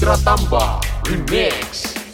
Pratamba Remix.